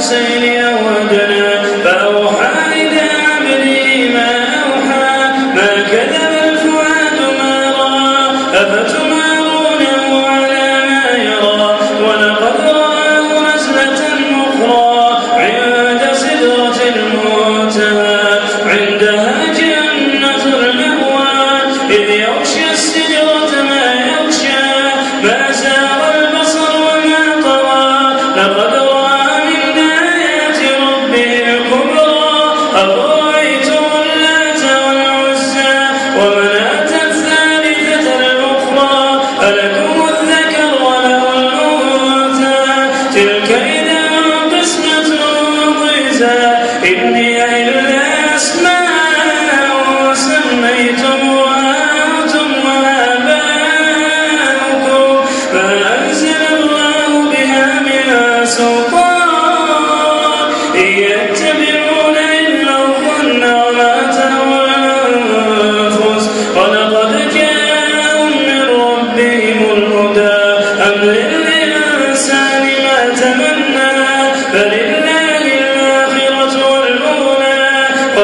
سيليا وجناحا أرأيتم اللات والعزى ومناة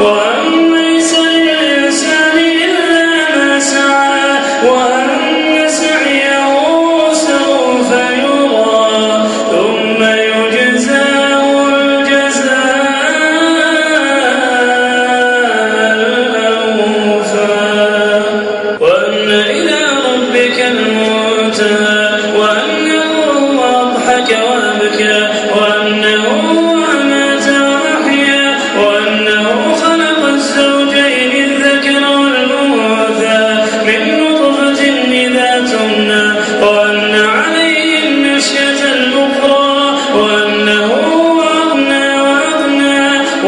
What?